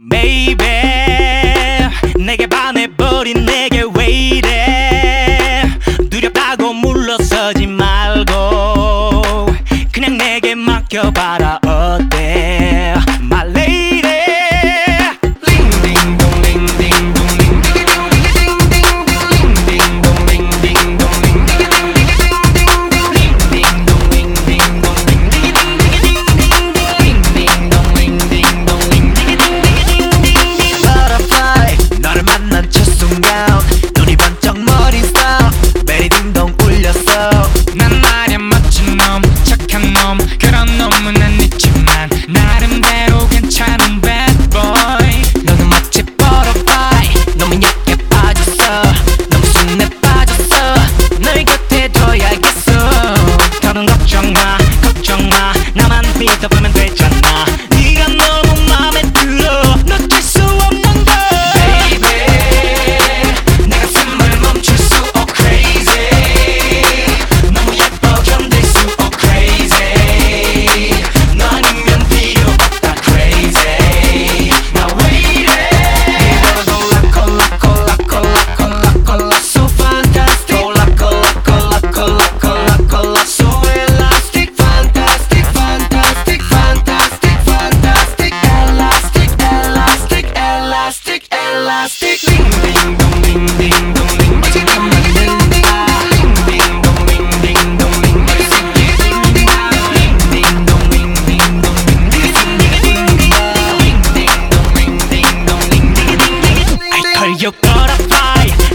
Baby 내게 반해버린 내게 왜 이래? 두렵다고 물러서지 마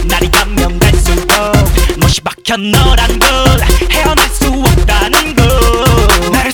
날이 가면 갈수록 못이 박혀 너란 걸 헤어날 수 없다는 걸. 나를